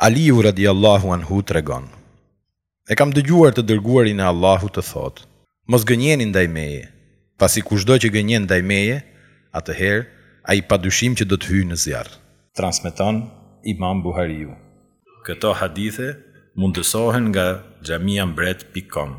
Aliu radijallahu anhu tregon, E kam dëgjuar të Dërguarin e Allahut të thotë, Mos gënjeni ndaj meje, pasi kushdo që gënjen ndaj meje, atëherë ai padyshim që do të hyjë në zjarr. Transmeton Imam Buhariu. Këto hadithe mundësohen nga xhamia mbret pik kom.